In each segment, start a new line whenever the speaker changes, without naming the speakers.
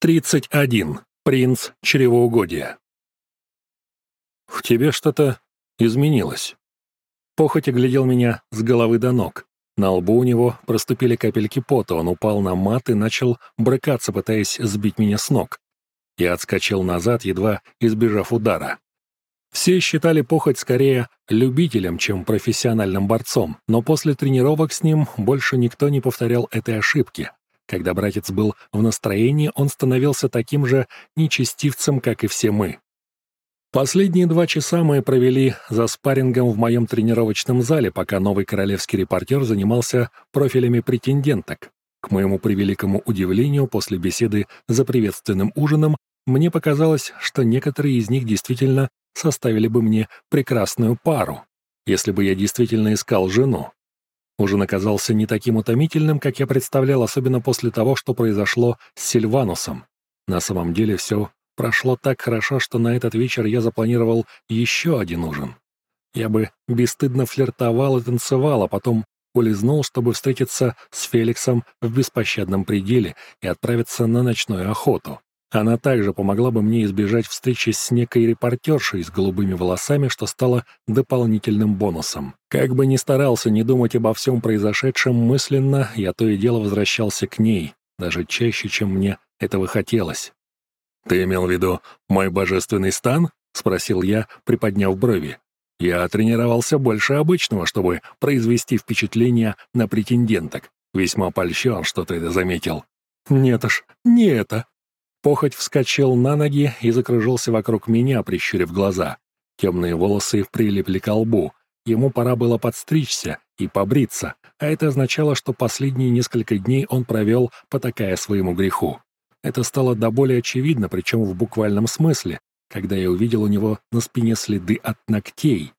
31. Принц чревоугодия. «В тебе что-то изменилось». Похоть оглядел меня с головы до ног. На лбу у него проступили капельки пота, он упал на мат и начал брыкаться, пытаясь сбить меня с ног. Я отскочил назад, едва избежав удара. Все считали Похоть скорее любителем, чем профессиональным борцом, но после тренировок с ним больше никто не повторял этой ошибки. Когда братец был в настроении, он становился таким же нечестивцем, как и все мы. Последние два часа мы провели за спаррингом в моем тренировочном зале, пока новый королевский репортер занимался профилями претенденток. К моему превеликому удивлению, после беседы за приветственным ужином, мне показалось, что некоторые из них действительно составили бы мне прекрасную пару, если бы я действительно искал жену. Ужин оказался не таким утомительным, как я представлял, особенно после того, что произошло с Сильванусом. На самом деле все прошло так хорошо, что на этот вечер я запланировал еще один ужин. Я бы бесстыдно флиртовал и танцевал, а потом улизнул, чтобы встретиться с Феликсом в беспощадном пределе и отправиться на ночную охоту. Она также помогла бы мне избежать встречи с некой репортершей с голубыми волосами, что стало дополнительным бонусом. Как бы ни старался не думать обо всем произошедшем мысленно, я то и дело возвращался к ней, даже чаще, чем мне этого хотелось. «Ты имел в виду мой божественный стан?» — спросил я, приподняв брови. «Я тренировался больше обычного, чтобы произвести впечатление на претенденток. Весьма польщен, что ты это заметил». «Нет уж, не это», Похоть вскочил на ноги и закружился вокруг меня, прищурив глаза. Темные волосы прилипли к лбу. Ему пора было подстричься и побриться, а это означало, что последние несколько дней он провел, потакая своему греху. Это стало до боли очевидно, причем в буквальном смысле, когда я увидел у него на спине следы от ногтей.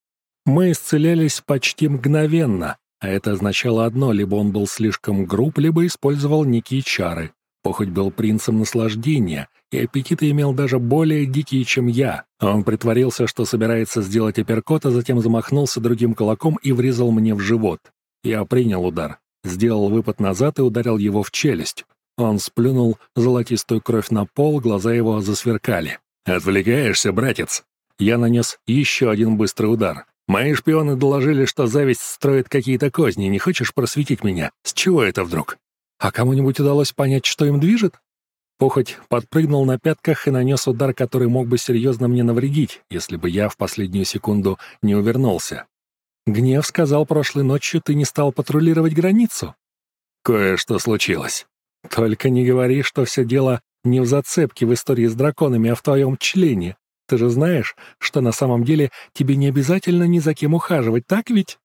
Мы исцелялись почти мгновенно, а это означало одно, либо он был слишком груб, либо использовал некие чары. Похоть был принцем наслаждения, и аппетиты имел даже более дикие, чем я. Он притворился, что собирается сделать апперкот, а затем замахнулся другим кулаком и врезал мне в живот. Я принял удар, сделал выпад назад и ударил его в челюсть. Он сплюнул золотистую кровь на пол, глаза его засверкали. «Отвлекаешься, братец!» Я нанес еще один быстрый удар. «Мои шпионы доложили, что зависть строит какие-то козни. Не хочешь просветить меня? С чего это вдруг?» А кому-нибудь удалось понять, что им движет? Похоть подпрыгнул на пятках и нанес удар, который мог бы серьезно мне навредить, если бы я в последнюю секунду не увернулся. Гнев сказал прошлой ночью, ты не стал патрулировать границу. Кое-что случилось. Только не говори, что все дело не в зацепке в истории с драконами, а в твоем члене. Ты же знаешь, что на самом деле тебе не обязательно ни за кем ухаживать, так ведь?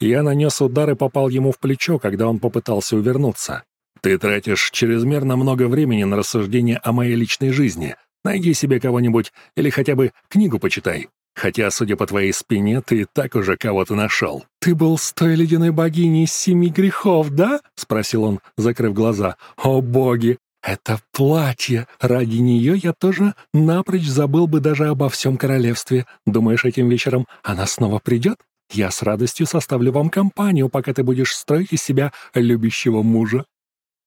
Я нанес удар и попал ему в плечо, когда он попытался увернуться. Ты тратишь чрезмерно много времени на рассуждение о моей личной жизни. Найди себе кого-нибудь или хотя бы книгу почитай. Хотя, судя по твоей спине, ты так уже кого-то нашел. «Ты был с той ледяной богиней семи грехов, да?» — спросил он, закрыв глаза. «О боги! Это платье! Ради нее я тоже напрочь забыл бы даже обо всем королевстве. Думаешь, этим вечером она снова придет? Я с радостью составлю вам компанию, пока ты будешь строить из себя любящего мужа».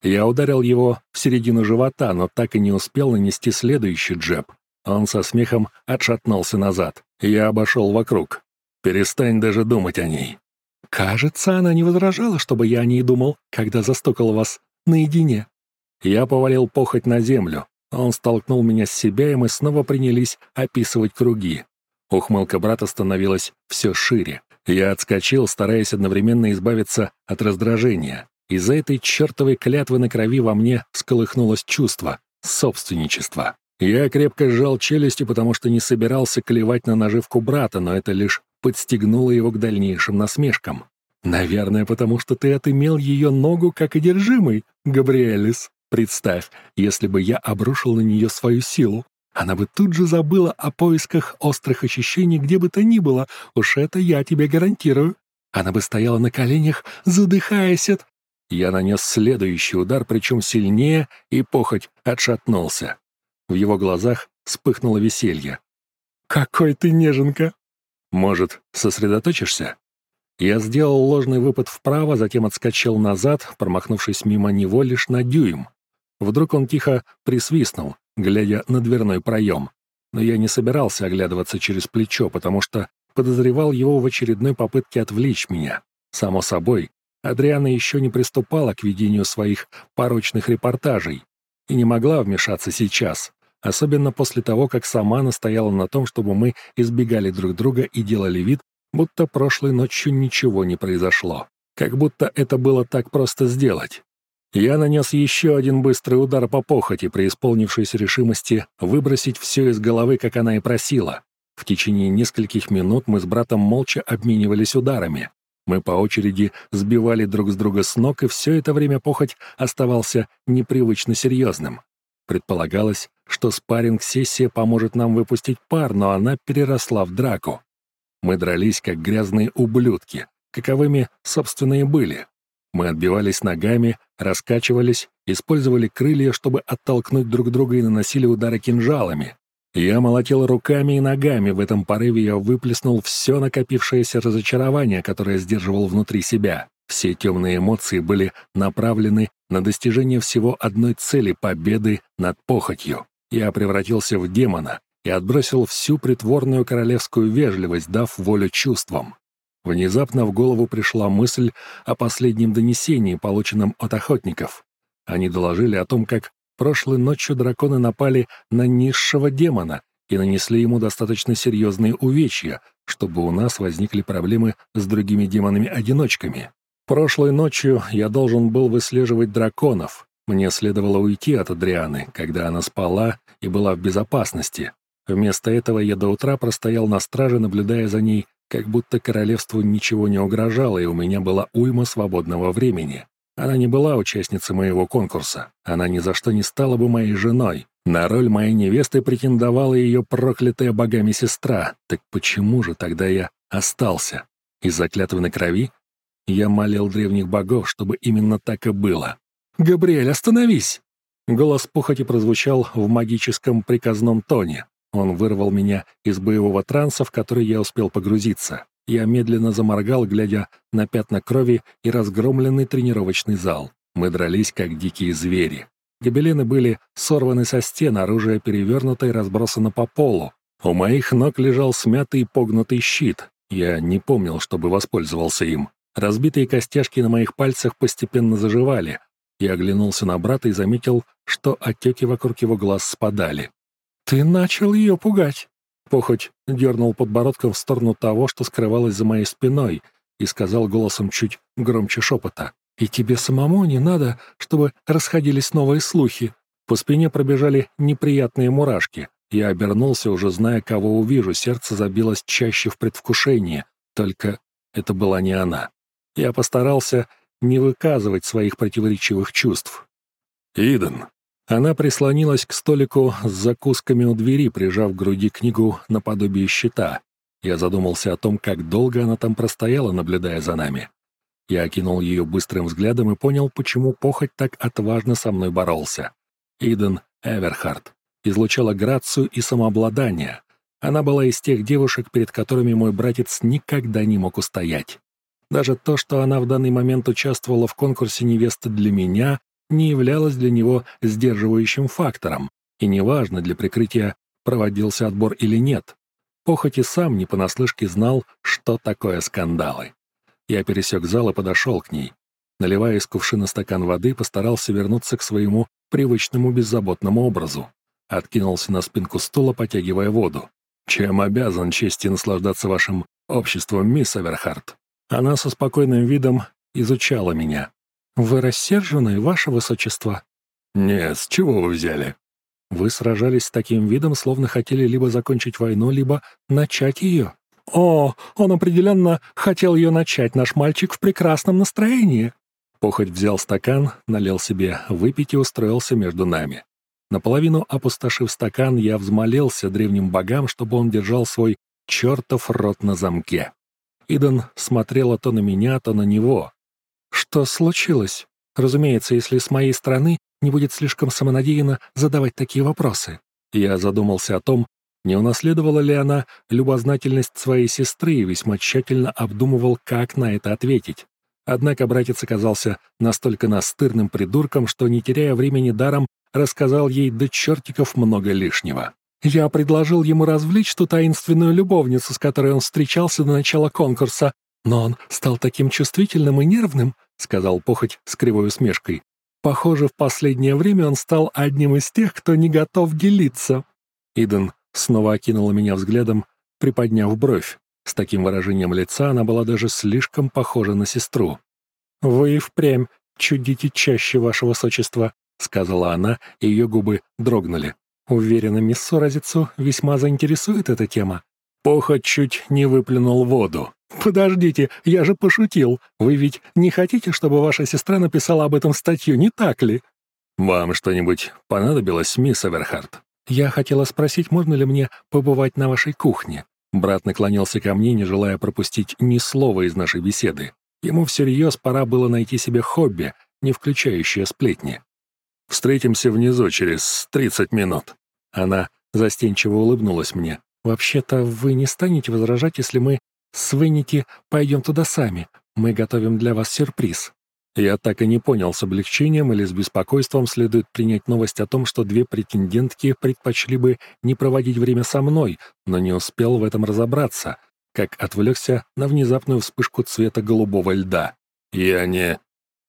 Я ударил его в середину живота, но так и не успел нанести следующий джеб. Он со смехом отшатнулся назад. Я обошел вокруг. «Перестань даже думать о ней». «Кажется, она не возражала, чтобы я о ней думал, когда застукал вас наедине». Я повалил похоть на землю. Он столкнул меня с себя, и мы снова принялись описывать круги. Ухмылка брата становилась все шире. Я отскочил, стараясь одновременно избавиться от раздражения. Из-за этой чертовой клятвы на крови во мне всколыхнулось чувство — собственничество. Я крепко сжал челюсти, потому что не собирался клевать на наживку брата, но это лишь подстегнуло его к дальнейшим насмешкам. «Наверное, потому что ты отымел ее ногу как одержимый, Габриэлис. Представь, если бы я обрушил на нее свою силу. Она бы тут же забыла о поисках острых ощущений где бы то ни было, уж это я тебе гарантирую. Она бы стояла на коленях, задыхаясь от я нанес следующий удар, причем сильнее, и похоть отшатнулся. В его глазах вспыхнуло веселье. «Какой ты неженка!» «Может, сосредоточишься?» Я сделал ложный выпад вправо, затем отскочил назад, промахнувшись мимо него лишь на дюйм. Вдруг он тихо присвистнул, глядя на дверной проем. Но я не собирался оглядываться через плечо, потому что подозревал его в очередной попытке отвлечь меня. Само собой, Адриана еще не приступала к ведению своих порочных репортажей и не могла вмешаться сейчас, особенно после того, как сама настояла на том, чтобы мы избегали друг друга и делали вид, будто прошлой ночью ничего не произошло. Как будто это было так просто сделать. Я нанес еще один быстрый удар по похоти, преисполнившейся решимости выбросить все из головы, как она и просила. В течение нескольких минут мы с братом молча обменивались ударами. Мы по очереди сбивали друг с друга с ног, и все это время похоть оставался непривычно серьезным. Предполагалось, что спарринг-сессия поможет нам выпустить пар, но она переросла в драку. Мы дрались, как грязные ублюдки, каковыми, собственно, и были. Мы отбивались ногами, раскачивались, использовали крылья, чтобы оттолкнуть друг друга и наносили удары кинжалами. Я молотил руками и ногами, в этом порыве я выплеснул все накопившееся разочарование, которое сдерживал внутри себя. Все темные эмоции были направлены на достижение всего одной цели — победы над похотью. Я превратился в демона и отбросил всю притворную королевскую вежливость, дав волю чувствам. Внезапно в голову пришла мысль о последнем донесении, полученном от охотников. Они доложили о том, как Прошлой ночью драконы напали на низшего демона и нанесли ему достаточно серьезные увечья, чтобы у нас возникли проблемы с другими демонами-одиночками. Прошлой ночью я должен был выслеживать драконов. Мне следовало уйти от Адрианы, когда она спала и была в безопасности. Вместо этого я до утра простоял на страже, наблюдая за ней, как будто королевству ничего не угрожало, и у меня была уйма свободного времени. Она не была участницей моего конкурса. Она ни за что не стала бы моей женой. На роль моей невесты претендовала ее проклятая богами сестра. Так почему же тогда я остался? Из-за клятвы на крови? Я молил древних богов, чтобы именно так и было. «Габриэль, остановись!» Голос похоти прозвучал в магическом приказном тоне. Он вырвал меня из боевого транса, в который я успел погрузиться. Я медленно заморгал, глядя на пятна крови и разгромленный тренировочный зал. Мы дрались, как дикие звери. Гобелены были сорваны со стен, оружие перевернуто и разбросано по полу. У моих ног лежал смятый и погнутый щит. Я не помнил, чтобы воспользовался им. Разбитые костяшки на моих пальцах постепенно заживали. Я оглянулся на брата и заметил, что отеки вокруг его глаз спадали. «Ты начал ее пугать!» Похоть дернул подбородком в сторону того, что скрывалось за моей спиной, и сказал голосом чуть громче шепота. «И тебе самому не надо, чтобы расходились новые слухи». По спине пробежали неприятные мурашки. Я обернулся, уже зная, кого увижу. Сердце забилось чаще в предвкушении. Только это была не она. Я постарался не выказывать своих противоречивых чувств. «Иден», она прислонилась к столику с закусками у двери, прижав к груди книгу наподобие щита. Я задумался о том, как долго она там простояла, наблюдая за нами. Я окинул ее быстрым взглядом и понял, почему похоть так отважно со мной боролся. Иден Эверхард излучала грацию и самообладание. Она была из тех девушек, перед которыми мой братец никогда не мог устоять. Даже то, что она в данный момент участвовала в конкурсе невесты для меня, не являлось для него сдерживающим фактором, и неважно для прикрытия, проводился отбор или нет. Похоть и сам не понаслышке знал, что такое скандалы. Я пересек зал и подошел к ней. Наливая из кувшина стакан воды, постарался вернуться к своему привычному беззаботному образу. Откинулся на спинку стула, потягивая воду. «Чем обязан чести наслаждаться вашим обществом, мисс Аверхарт?» Она со спокойным видом изучала меня. «Вы рассержены, ваше высочество?» «Нет, с чего вы взяли?» «Вы сражались с таким видом, словно хотели либо закончить войну, либо начать ее». «О, он определенно хотел ее начать, наш мальчик в прекрасном настроении». Похоть взял стакан, налил себе выпить и устроился между нами. Наполовину опустошив стакан, я взмолился древним богам, чтобы он держал свой чертов рот на замке. Идан смотрела то на меня, то на него, что случилось? Разумеется, если с моей стороны не будет слишком самонадеянно задавать такие вопросы. Я задумался о том, не унаследовала ли она любознательность своей сестры и весьма тщательно обдумывал, как на это ответить. Однако братец оказался настолько настырным придурком, что, не теряя времени даром, рассказал ей до чертиков много лишнего. Я предложил ему развлечь ту таинственную любовницу, с которой он встречался до начала конкурса, но он стал таким чувствительным и нервным, — сказал похоть с кривой усмешкой. Похоже, в последнее время он стал одним из тех, кто не готов делиться. Иден снова окинула меня взглядом, приподняв бровь. С таким выражением лица она была даже слишком похожа на сестру. «Вы впрямь чудите чаще, ваше высочество», — сказала она, и ее губы дрогнули. «Уверена, мисс Соразицу весьма заинтересует эта тема». Похоть чуть не выплюнул воду. «Подождите, я же пошутил. Вы ведь не хотите, чтобы ваша сестра написала об этом статью, не так ли?» «Вам что-нибудь понадобилось, мисс Эверхард?» «Я хотела спросить, можно ли мне побывать на вашей кухне?» Брат наклонился ко мне, не желая пропустить ни слова из нашей беседы. Ему всерьез пора было найти себе хобби, не включающее сплетни. «Встретимся внизу через тридцать минут». Она застенчиво улыбнулась мне. «Вообще-то вы не станете возражать, если мы с Венити пойдем туда сами. Мы готовим для вас сюрприз». Я так и не понял, с облегчением или с беспокойством следует принять новость о том, что две претендентки предпочли бы не проводить время со мной, но не успел в этом разобраться, как отвлекся на внезапную вспышку цвета голубого льда. Я не...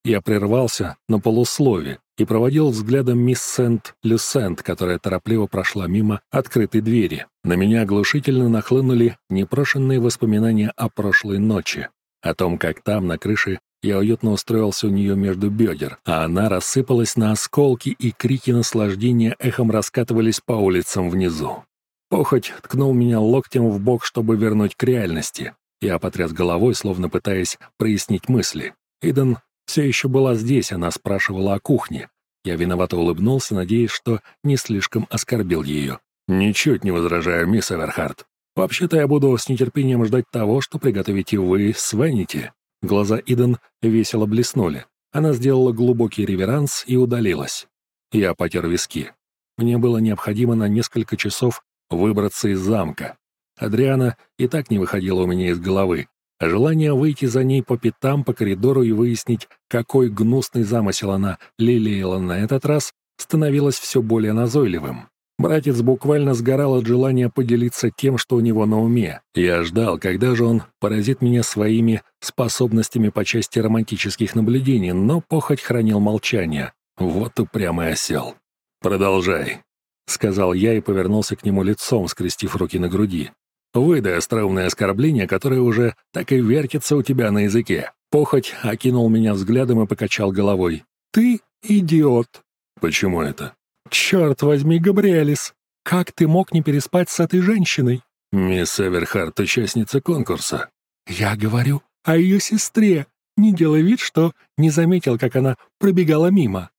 Я прервался на полуслове и проводил взглядом мисс Сент-Люсент, которая торопливо прошла мимо открытой двери. На меня оглушительно нахлынули непрошенные воспоминания о прошлой ночи, о том, как там, на крыше, я уютно устроился у нее между бедер, а она рассыпалась на осколки, и крики наслаждения эхом раскатывались по улицам внизу. Похоть ткнул меня локтем в бок, чтобы вернуть к реальности. Я потряс головой, словно пытаясь прояснить мысли. Иден все еще была здесь, она спрашивала о кухне. Я виновато улыбнулся, надеясь, что не слишком оскорбил ее. «Ничуть не возражаю, мисс Эверхард. Вообще-то я буду с нетерпением ждать того, что приготовите вы с Венити». Глаза Иден весело блеснули. Она сделала глубокий реверанс и удалилась. Я потер виски. Мне было необходимо на несколько часов выбраться из замка. Адриана и так не выходила у меня из головы, желание выйти за ней по пятам по коридору и выяснить, какой гнусный замысел она лелеяла на этот раз, становилось все более назойливым. Братец буквально сгорал от желания поделиться тем, что у него на уме. Я ждал, когда же он поразит меня своими способностями по части романтических наблюдений, но похоть хранил молчание. Вот упрямый осел. «Продолжай», — сказал я и повернулся к нему лицом, скрестив руки на груди. Выдай остроумное оскорбление, которое уже так и вертится у тебя на языке. Похоть окинул меня взглядом и покачал головой. «Ты идиот!» «Почему это?» «Черт возьми, Габриэлис! Как ты мог не переспать с этой женщиной?» «Мисс Эверхарт, участница конкурса». «Я говорю о ее сестре. Не делай вид, что не заметил, как она пробегала мимо».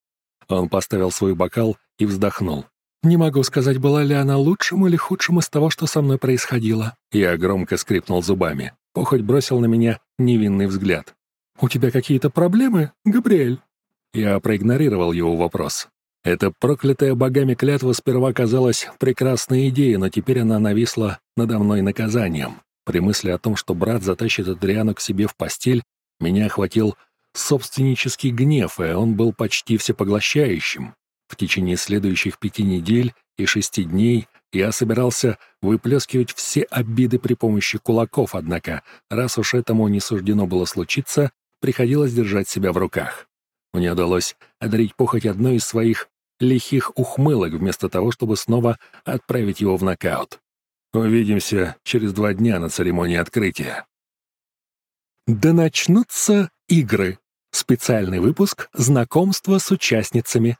Он поставил свой бокал и вздохнул. Не могу сказать, была ли она лучшим или худшим из того, что со мной происходило. Я громко скрипнул зубами. Похоть бросил на меня невинный взгляд. «У тебя какие-то проблемы, Габриэль?» Я проигнорировал его вопрос. Эта проклятая богами клятва сперва казалась прекрасной идеей, но теперь она нависла надо мной наказанием. При мысли о том, что брат затащит Адриану к себе в постель, меня охватил собственнический гнев, и он был почти всепоглощающим. В течение следующих пяти недель и шести дней я собирался выплескивать все обиды при помощи кулаков, однако, раз уж этому не суждено было случиться, приходилось держать себя в руках. Мне удалось одарить похоть одной из своих лихих ухмылок, вместо того, чтобы снова отправить его в нокаут. Увидимся через два дня на церемонии открытия. Да начнутся игры. Специальный выпуск «Знакомство с участницами»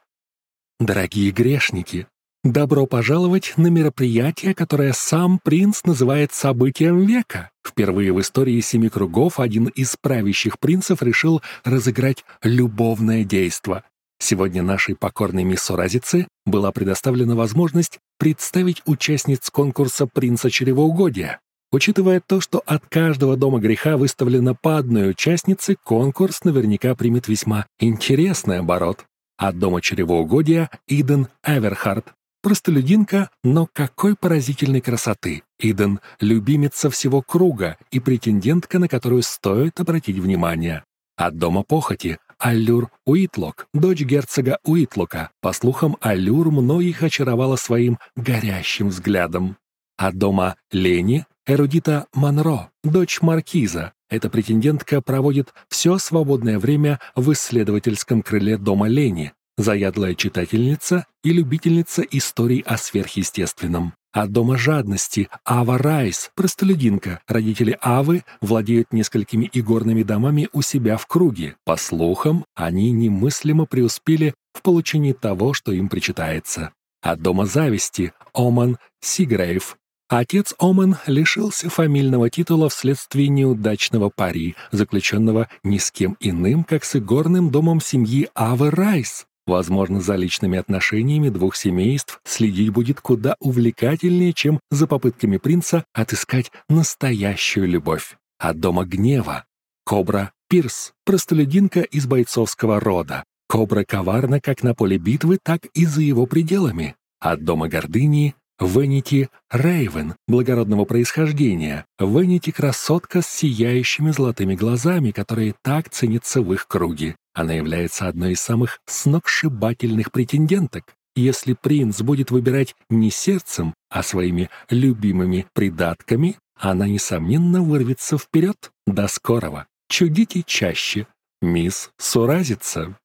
Дорогие грешники, добро пожаловать на мероприятие, которое сам принц называет событием века. Впервые в истории Семи Кругов один из правящих принцев решил разыграть любовное действо. Сегодня нашей покорной мисс Уразице была предоставлена возможность представить участниц конкурса «Принца чревоугодия». Учитывая то, что от каждого дома греха выставлено по одной участнице, конкурс наверняка примет весьма интересный оборот. От дома чревоугодия Иден Эверхард. Простолюдинка, но какой поразительной красоты. Иден — любимица всего круга и претендентка, на которую стоит обратить внимание. От дома похоти Аллюр Уитлок, дочь герцога Уитлока. По слухам, Аллюр многих очаровала своим горящим взглядом. От дома Лени Эрудита Монро, дочь маркиза. Эта претендентка проводит все свободное время в исследовательском крыле дома Лени, заядлая читательница и любительница историй о сверхъестественном. От дома жадности Ава Райс, простолюдинка. Родители Авы владеют несколькими игорными домами у себя в круге. По слухам, они немыслимо преуспели в получении того, что им причитается. От дома зависти Оман Сигрейв. Отец Оман лишился фамильного титула вследствие неудачного пари, заключенного ни с кем иным, как с игорным домом семьи Авы Райс. Возможно, за личными отношениями двух семейств следить будет куда увлекательнее, чем за попытками принца отыскать настоящую любовь. От дома гнева. Кобра Пирс, простолюдинка из бойцовского рода. Кобра коварна как на поле битвы, так и за его пределами. От дома гордыни Венити Рейвен, благородного происхождения. Венити — красотка с сияющими золотыми глазами, которые так ценятся в их круге. Она является одной из самых сногсшибательных претенденток. Если принц будет выбирать не сердцем, а своими любимыми придатками, она, несомненно, вырвется вперед. До скорого. Чудите чаще. Мисс Суразица.